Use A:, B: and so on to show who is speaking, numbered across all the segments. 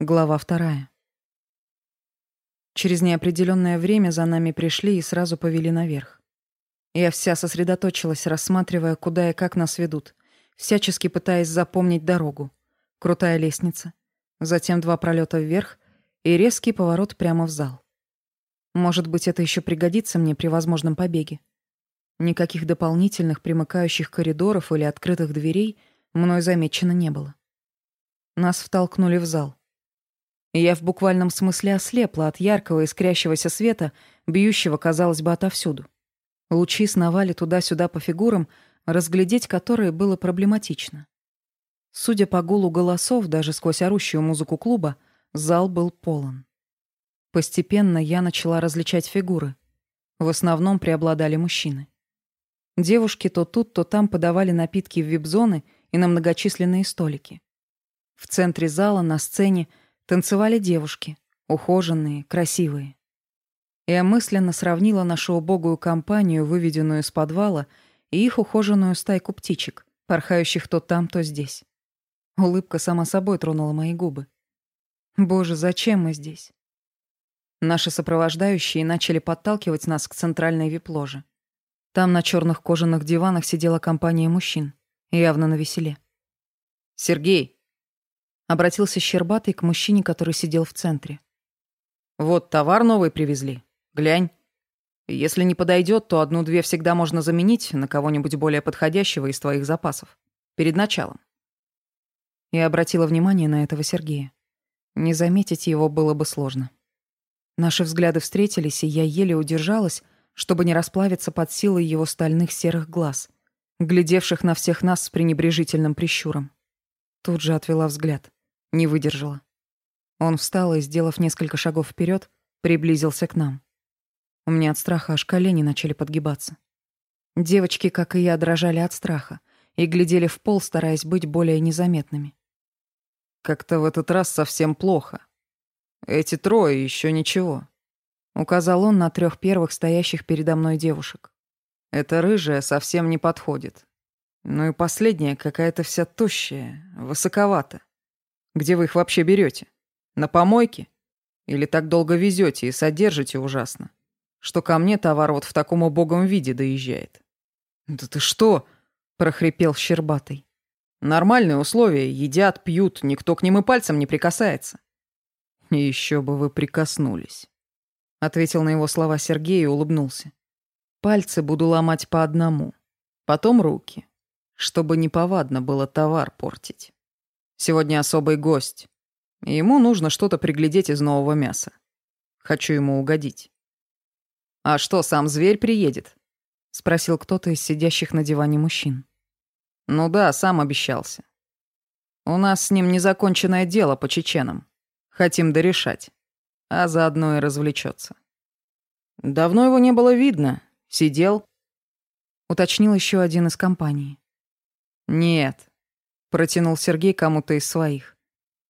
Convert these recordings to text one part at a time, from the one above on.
A: Глава вторая. Через неопределённое время за нами пришли и сразу повели наверх. Я вся сосредоточилась, рассматривая, куда и как нас ведут, всячески пытаясь запомнить дорогу. Крутая лестница, затем два пролёта вверх и резкий поворот прямо в зал. Может быть, это ещё пригодится мне при возможном побеге. Никаких дополнительных примыкающих коридоров или открытых дверей мной замечено не было. Нас втолкнули в зал. Я в буквальном смысле ослепла от яркого искрящегося света, бьющего, казалось бы, отовсюду. Лучи сновали туда-сюда по фигурам, разглядеть которые было проблематично. Судя по гулу голосов, даже сквозь орущую музыку клуба, зал был полон. Постепенно я начала различать фигуры. В основном преобладали мужчины. Девушки то тут, то там подавали напитки в вип-зоны и на многочисленные столики. В центре зала, на сцене, Танцевали девушки, ухоженные, красивые. Я мысленно сравнила нашу убогую компанию, выведенную из подвала, и их ухоженную стайку птичек, порхающих то там, то здесь. Улыбка сама собой тронула мои губы. Боже, зачем мы здесь? Наши сопровождающие начали подталкивать нас к центральной вип-ложе. Там на черных кожаных диванах сидела компания мужчин, явно на веселе. «Сергей!» Обратился Щербатый к мужчине, который сидел в центре. «Вот товар новый привезли. Глянь. Если не подойдет, то одну-две всегда можно заменить на кого-нибудь более подходящего из твоих запасов. Перед началом». Я обратила внимание на этого Сергея. Не заметить его было бы сложно. Наши взгляды встретились, и я еле удержалась, чтобы не расплавиться под силой его стальных серых глаз, глядевших на всех нас с пренебрежительным прищуром. Тут же отвела взгляд. Не выдержала. Он встал и, сделав несколько шагов вперед, приблизился к нам. У меня от страха аж колени начали подгибаться. Девочки, как и я, дрожали от страха и глядели в пол, стараясь быть более незаметными. «Как-то в этот раз совсем плохо. Эти трое еще ничего», — указал он на трех первых стоящих передо мной девушек. «Эта рыжая совсем не подходит. Ну и последняя какая-то вся тощая, высоковата. Где вы их вообще берете? На помойке? Или так долго везете и содержите ужасно, что ко мне товар вот в таком убогом виде доезжает? Да ты что? прохрипел Щербатый. Нормальные условия, едят, пьют, никто к ним и пальцем не прикасается. Еще бы вы прикоснулись, ответил на его слова Сергей и улыбнулся. Пальцы буду ломать по одному, потом руки, чтобы неповадно было товар портить. Сегодня особый гость. И ему нужно что-то приглядеть из нового мяса. Хочу ему угодить. «А что, сам зверь приедет?» — спросил кто-то из сидящих на диване мужчин. «Ну да, сам обещался. У нас с ним незаконченное дело по чеченам. Хотим дорешать. А заодно и развлечется. Давно его не было видно. Сидел?» — уточнил еще один из компании. «Нет, Протянул Сергей кому-то из своих.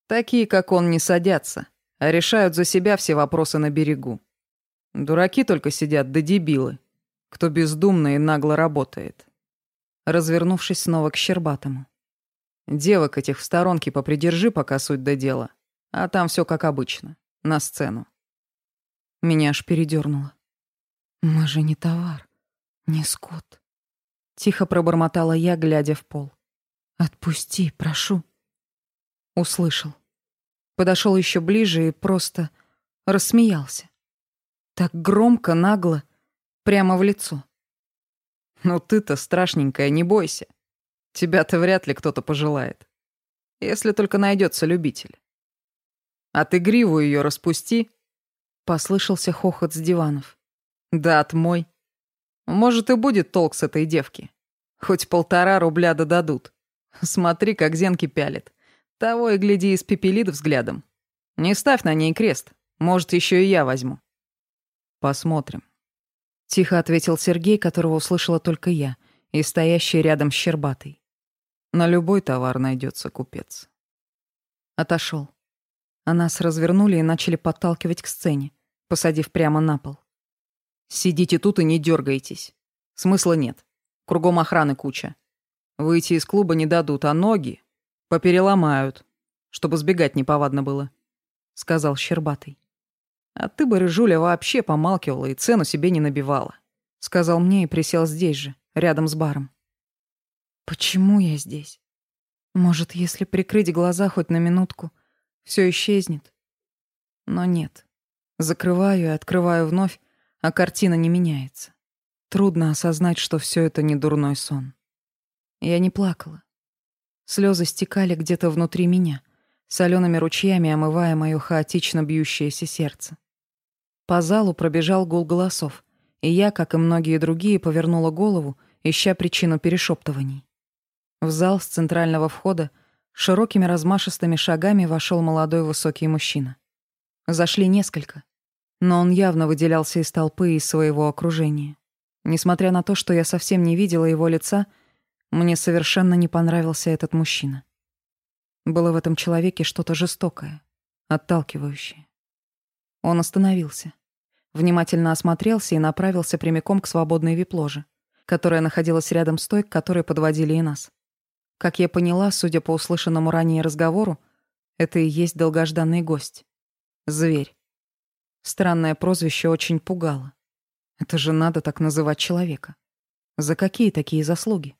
A: Такие, как он, не садятся, а решают за себя все вопросы на берегу. Дураки только сидят, да дебилы, кто бездумно и нагло работает. Развернувшись снова к Щербатому. Девок этих в сторонке попридержи, пока суть до дела. А там все как обычно. На сцену. Меня аж передернуло. Мы же не товар, не скот. Тихо пробормотала я, глядя в пол. «Отпусти, прошу». Услышал. Подошел еще ближе и просто рассмеялся. Так громко, нагло, прямо в лицо. «Ну ты-то страшненькая, не бойся. Тебя-то вряд ли кто-то пожелает. Если только найдется любитель. А ты гриву ее распусти». Послышался хохот с диванов. «Да, отмой. Может, и будет толк с этой девки. Хоть полтора рубля додадут. Смотри, как зенки пялит. Того и гляди, испепелит взглядом. Не ставь на ней крест. Может, еще и я возьму. Посмотрим. Тихо ответил Сергей, которого услышала только я, и стоящий рядом Щербатый. На любой товар найдется купец. Отошел. А нас развернули и начали подталкивать к сцене, посадив прямо на пол. «Сидите тут и не дергайтесь. Смысла нет. Кругом охраны куча. Выйти из клуба не дадут, а ноги попереломают, чтобы сбегать неповадно было. сказал Щербатый. «А ты бы, Рыжуля, вообще помалкивала и цену себе не набивала», — сказал мне и присел здесь же, рядом с баром. «Почему я здесь? Может, если прикрыть глаза хоть на минутку, все исчезнет? Но нет. Закрываю и открываю вновь, а картина не меняется. Трудно осознать, что все это не дурной сон. Я не плакала. Слезы стекали где-то внутри меня, солеными ручьями омывая мое хаотично бьющееся сердце. По залу пробежал гул голосов, и я, как и многие другие, повернула голову, ища причину перешептываний. В зал с центрального входа широкими размашистыми шагами вошел молодой высокий мужчина. Зашли несколько, но он явно выделялся из толпы и из своего окружения. Несмотря на то, что я совсем не видела его лица, мне совершенно не понравился этот мужчина. Было в этом человеке что-то жестокое, отталкивающее. Он остановился, внимательно осмотрелся и направился прямиком к свободной вип-ложе, которая находилась рядом с той, к которой подводили и нас. Как я поняла, судя по услышанному ранее разговору, это и есть долгожданный гость. Зверь. Странное прозвище очень пугало. Это же надо так называть человека. За какие такие заслуги?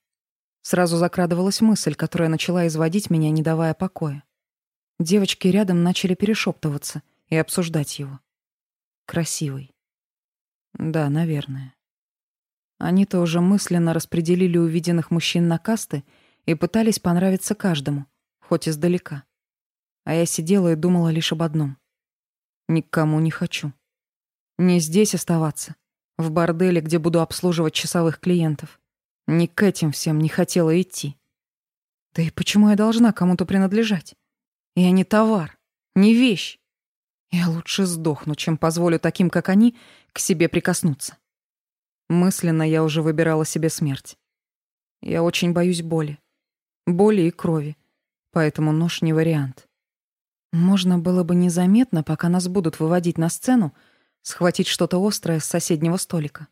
A: Сразу закрадывалась мысль, которая начала изводить меня, не давая покоя. Девочки рядом начали перешептываться и обсуждать его. Красивый. Да, наверное. Они-то уже мысленно распределили увиденных мужчин на касты и пытались понравиться каждому, хоть издалека. А я сидела и думала лишь об одном. Никому не хочу. Не здесь оставаться, в борделе, где буду обслуживать часовых клиентов. Ни к этим всем не хотела идти. Да и почему я должна кому-то принадлежать? Я не товар, не вещь. Я лучше сдохну, чем позволю таким, как они, к себе прикоснуться. Мысленно я уже выбирала себе смерть. Я очень боюсь боли. Боли и крови. Поэтому нож не вариант. Можно было бы незаметно, пока нас будут выводить на сцену, схватить что-то острое с соседнего столика.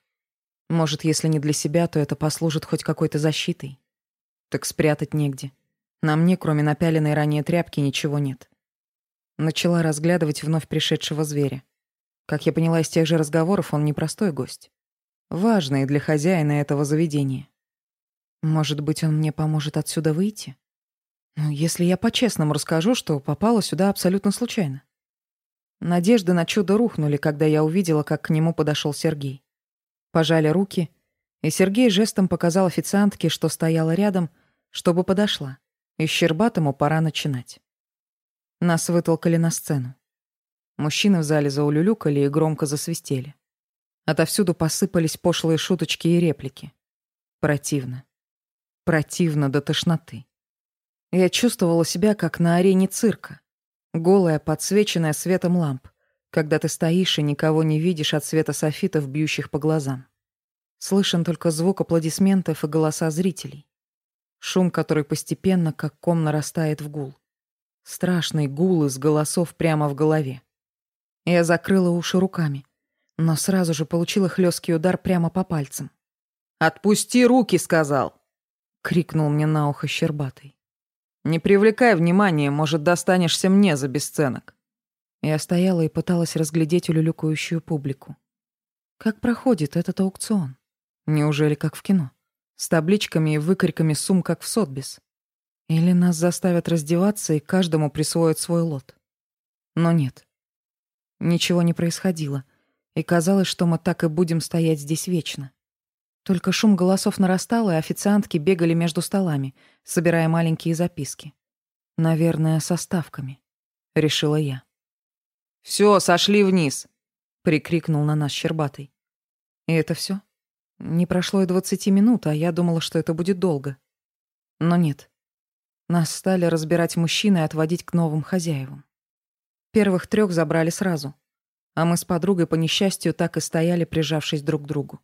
A: Может, если не для себя, то это послужит хоть какой-то защитой. Так спрятать негде. На мне, кроме напяленной ранее тряпки, ничего нет. Начала разглядывать вновь пришедшего зверя. Как я поняла из тех же разговоров, он непростой гость. Важный для хозяина этого заведения. Может быть, он мне поможет отсюда выйти? Ну, если я по-честному расскажу, что попала сюда абсолютно случайно. Надежды на чудо рухнули, когда я увидела, как к нему подошел Сергей. Пожали руки, и Сергей жестом показал официантке, что стояла рядом, чтобы подошла, и Щербатому пора начинать. Нас вытолкали на сцену. Мужчины в зале заулюлюкали и громко засвистели. Отовсюду посыпались пошлые шуточки и реплики. Противно. Противно до тошноты. Я чувствовала себя, как на арене цирка, голая, подсвеченная светом ламп когда ты стоишь и никого не видишь от света софитов, бьющих по глазам. Слышен только звук аплодисментов и голоса зрителей. Шум, который постепенно, как ком, нарастает в гул. Страшный гул из голосов прямо в голове. Я закрыла уши руками, но сразу же получила хлесткий удар прямо по пальцам. «Отпусти руки!» — сказал. — крикнул мне на ухо Щербатый. «Не привлекай внимания, может, достанешься мне за бесценок». Я стояла и пыталась разглядеть улюлюкающую публику. Как проходит этот аукцион? Неужели как в кино? С табличками и выкриками сумм, как в Сотбис? Или нас заставят раздеваться и каждому присвоят свой лот? Но нет. Ничего не происходило, и казалось, что мы так и будем стоять здесь вечно. Только шум голосов нарастал, и официантки бегали между столами, собирая маленькие записки. Наверное, со ставками, решила я. Все, сошли вниз!» — прикрикнул на нас Щербатый. И это все? Не прошло и двадцати минут, а я думала, что это будет долго. Но нет. Нас стали разбирать мужчины и отводить к новым хозяевам. Первых трех забрали сразу, а мы с подругой по несчастью так и стояли, прижавшись друг к другу.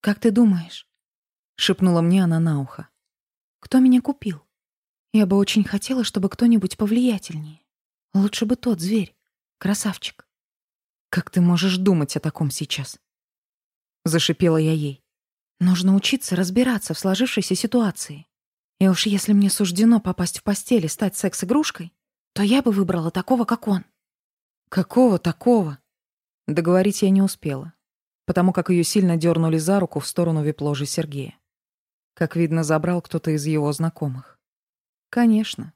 A: «Как ты думаешь?» — шепнула мне она на ухо. «Кто меня купил? Я бы очень хотела, чтобы кто-нибудь повлиятельнее. Лучше бы тот зверь. Красавчик. Как ты можешь думать о таком сейчас? Зашипела я ей. Нужно учиться разбираться в сложившейся ситуации. И уж если мне суждено попасть в постель и стать секс-игрушкой, то я бы выбрала такого, как он. Какого такого? Договорить я не успела, потому как ее сильно дернули за руку в сторону вип-ложи Сергея. Как видно, забрал кто-то из его знакомых. Конечно.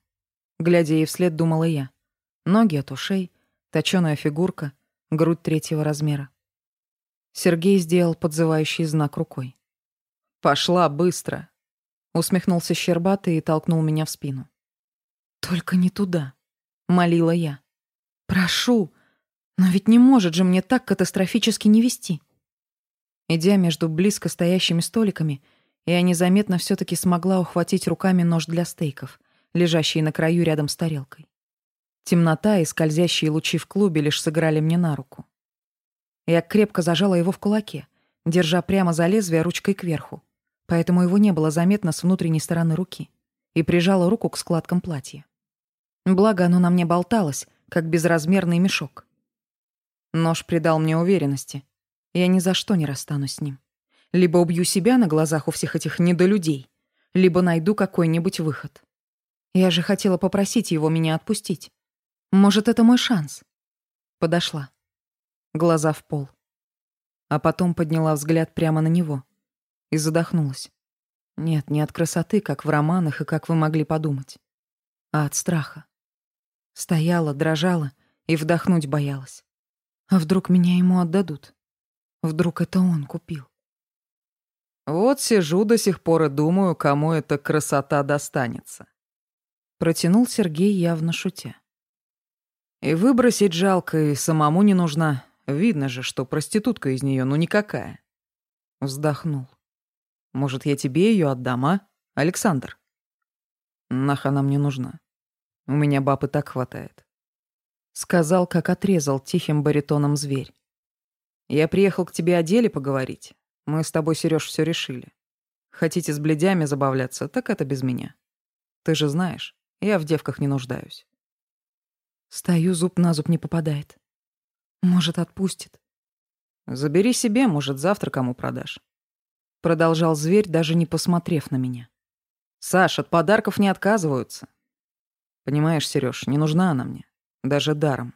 A: Глядя ей вслед, думала я. Ноги от ушей, точёная фигурка, грудь третьего размера. Сергей сделал подзывающий знак рукой. «Пошла быстро!» Усмехнулся Щербатый и толкнул меня в спину. «Только не туда», — молила я. «Прошу, но ведь не может же мне так катастрофически не вести». Идя между близко стоящими столиками, я незаметно все таки смогла ухватить руками нож для стейков, лежащий на краю рядом с тарелкой. Темнота и скользящие лучи в клубе лишь сыграли мне на руку. Я крепко зажала его в кулаке, держа прямо за лезвие ручкой кверху, поэтому его не было заметно с внутренней стороны руки, и прижала руку к складкам платья. Благо, оно на мне болталось, как безразмерный мешок. Нож придал мне уверенности. Я ни за что не расстанусь с ним. Либо убью себя на глазах у всех этих недолюдей, либо найду какой-нибудь выход. Я же хотела попросить его меня отпустить. Может, это мой шанс? Подошла. Глаза в пол. А потом подняла взгляд прямо на него и задохнулась. Нет, не от красоты, как в романах и как вы могли подумать, а от страха. Стояла, дрожала и вдохнуть боялась. А вдруг меня ему отдадут? Вдруг это он купил?
B: Вот сижу до сих пор и думаю, кому эта красота достанется.
A: Протянул Сергей явно шутя.
B: И выбросить жалко, и самому не нужна. Видно же, что проститутка из нее ну никакая. Вздохнул. Может, я тебе ее отдам, а, Александр? Нах она мне нужна. У меня бабы так хватает. Сказал, как отрезал тихим баритоном зверь. Я приехал к тебе о деле поговорить. Мы с тобой, Серёж, все решили. Хотите с бледями забавляться, так это без меня. Ты же знаешь, я в девках не нуждаюсь.
A: Стою, зуб на зуб не попадает. Может, отпустит.
B: Забери себе, может, завтра кому продашь. Продолжал зверь, даже не посмотрев на меня. Саш, от подарков не отказываются. Понимаешь, Серёж, не нужна она мне. Даже даром.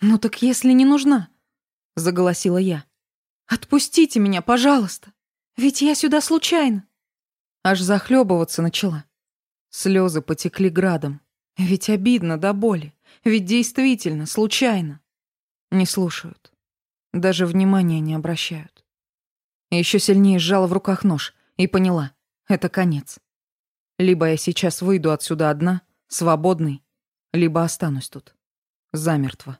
A: «Ну так если не нужна?» — заголосила я. «Отпустите меня, пожалуйста. Ведь я сюда случайно». Аж захлебываться начала. Слезы потекли градом. Ведь обидно до боли. Ведь действительно, случайно. Не слушают. Даже внимания не обращают. Еще сильнее сжала в руках нож и поняла — это конец. Либо я сейчас выйду отсюда одна, свободный, либо останусь тут. Замертво.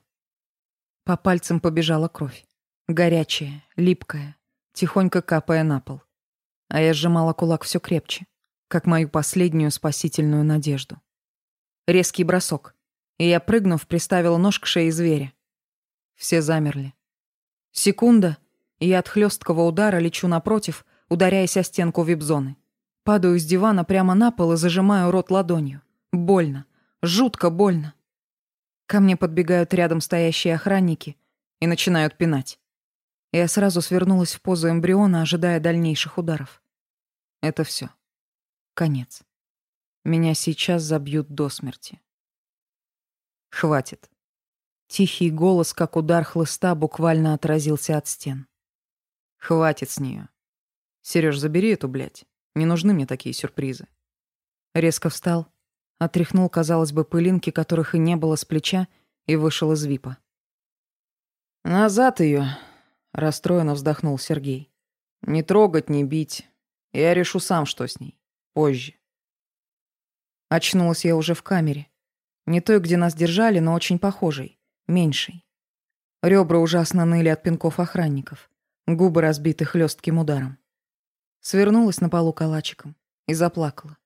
A: По пальцам побежала кровь. Горячая, липкая, тихонько капая на пол. А я сжимала кулак все крепче, как мою последнюю спасительную надежду. Резкий бросок, и я, прыгнув, приставила нож к шее зверя. Все замерли. Секунда — и я от хлесткого удара лечу напротив, ударяясь о стенку вип-зоны. Падаю с дивана прямо на пол и зажимаю рот ладонью. Больно. Жутко больно. Ко мне подбегают рядом стоящие охранники и начинают пинать. Я сразу свернулась в позу эмбриона, ожидая дальнейших ударов. Это все. Конец. Меня сейчас забьют до смерти. Хватит. Тихий голос, как удар хлыста, буквально отразился от стен. Хватит с нее. Сереж, забери эту, блядь. Не нужны мне такие сюрпризы. Резко встал, отряхнул, казалось бы, пылинки, которых и не было с плеча, и вышел из випа. «Назад ее, расстроенно вздохнул Сергей. «Не трогать, не бить. Я решу сам, что с ней. Позже». Очнулась я уже в камере. Не той, где нас держали, но очень похожей, меньшей. Ребра ужасно ныли от пинков охранников. Губы разбиты хлестким ударом. Свернулась на полу калачиком и заплакала.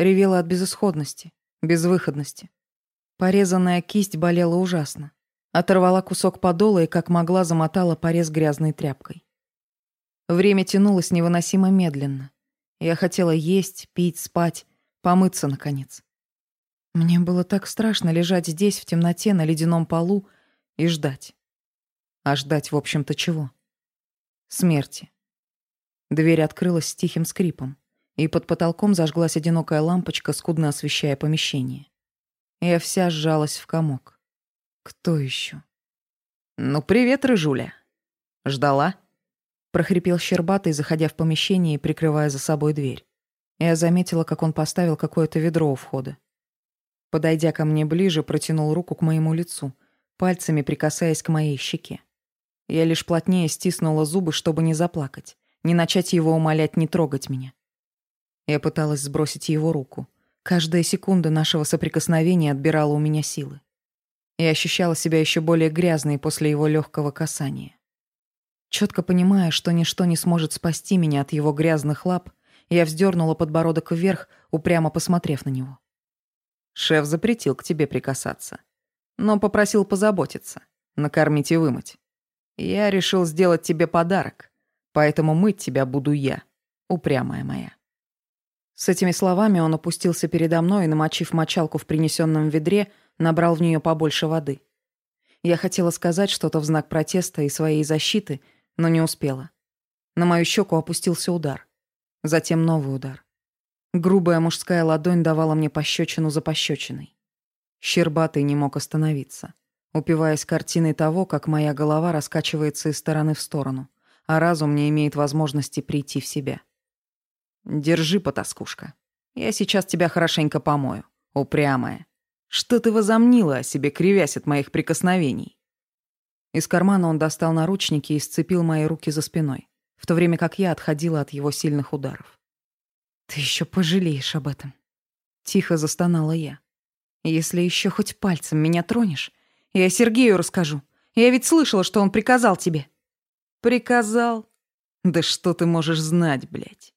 A: Ревела от безысходности, безвыходности. Порезанная кисть болела ужасно. Оторвала кусок подола и, как могла, замотала порез грязной тряпкой. Время тянулось невыносимо медленно. Я хотела есть, пить, спать, помыться, наконец. Мне было так страшно лежать здесь, в темноте, на ледяном полу и ждать. А ждать, в общем-то, чего? Смерти. Дверь открылась с тихим скрипом, и под потолком зажглась одинокая лампочка, скудно освещая помещение. Я вся сжалась в комок. Кто еще?
B: «Ну, привет, Рыжуля. Ждала?»
A: прохрипел Щербатый, заходя в помещение и прикрывая за собой дверь. Я заметила, как он поставил какое-то ведро у входа. Подойдя ко мне ближе, протянул руку к моему лицу, пальцами прикасаясь к моей щеке. Я лишь плотнее стиснула зубы, чтобы не заплакать, не начать его умолять не трогать меня. Я пыталась сбросить его руку. Каждая секунда нашего соприкосновения отбирала у меня силы. Я ощущала себя еще более грязной после его легкого касания. Четко понимая, что ничто не сможет спасти меня от его грязных лап, я вздернула подбородок вверх, упрямо посмотрев на него.
B: «Шеф запретил к тебе прикасаться, но попросил позаботиться, накормить и вымыть. Я решил сделать тебе подарок, поэтому мыть тебя буду я, упрямая моя».
A: С этими словами он опустился передо мной и, намочив мочалку в принесенном ведре, набрал в нее побольше воды. Я хотела сказать что-то в знак протеста и своей защиты — но не успела. На мою щеку опустился удар. Затем новый удар. Грубая мужская ладонь давала мне пощечину за пощечиной. Щербатый не мог остановиться, упиваясь картиной того, как моя голова раскачивается из стороны в сторону, а разум не имеет возможности прийти в себя.
B: «Держи, потаскушка. Я сейчас тебя хорошенько помою, упрямая. Что ты возомнила о себе, кривясь от моих прикосновений?»
A: Из кармана он достал наручники и сцепил мои руки за спиной, в то время как я отходила от его сильных ударов. «Ты еще пожалеешь об этом», — тихо застонала я. «Если еще хоть пальцем меня тронешь, я Сергею расскажу. Я ведь слышала, что он приказал тебе».
B: «Приказал? Да что ты можешь знать, блядь?»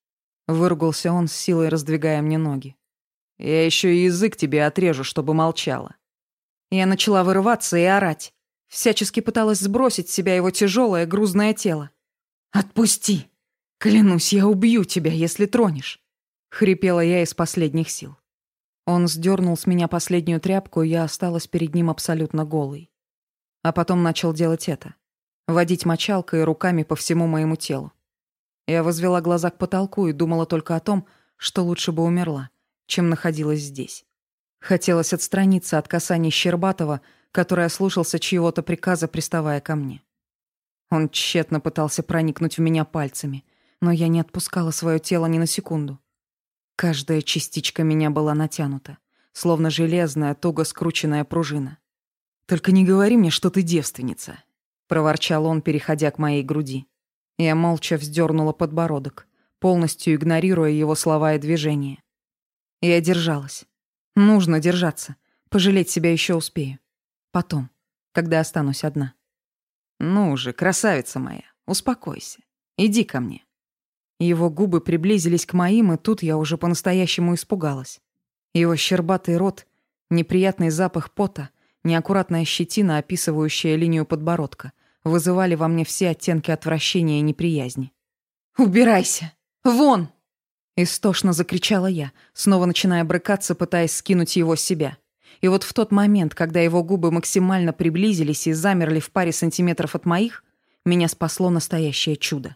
B: Выругался он с силой, раздвигая мне ноги. «Я еще и язык тебе отрежу, чтобы молчала».
A: Я начала вырываться и орать. Всячески пыталась сбросить с себя его тяжелое грузное тело. «Отпусти! Клянусь, я убью тебя, если тронешь!» — хрипела я из последних сил. Он сдернул с меня последнюю тряпку, и я осталась перед ним абсолютно голой. А потом начал делать это. Водить мочалкой и руками по всему моему телу. Я возвела глаза к потолку и думала только о том, что лучше бы умерла, чем находилась здесь. Хотелось отстраниться от касаний Щербатова — который ослушался чьего-то приказа, приставая ко мне. Он тщетно пытался проникнуть в меня пальцами, но я не отпускала свое тело ни на секунду. Каждая частичка меня была натянута, словно железная, туго скрученная пружина. «Только не говори мне, что ты девственница», — проворчал он, переходя к моей груди. Я молча вздернула подбородок, полностью игнорируя его слова и движения. Я держалась. Нужно держаться. Пожалеть себя еще успею. Потом, когда останусь одна.
B: Ну же, красавица моя, успокойся. Иди ко мне.
A: Его губы приблизились к моим, и тут я уже по-настоящему испугалась. Его щербатый рот, неприятный запах пота, неаккуратная щетина, описывающая линию подбородка, вызывали во мне все оттенки отвращения и неприязни. «Убирайся! Вон!» Истошно закричала я, снова начиная брыкаться, пытаясь скинуть его с себя. И вот в тот момент, когда его губы максимально приблизились и замерли в паре сантиметров от моих, меня спасло настоящее чудо.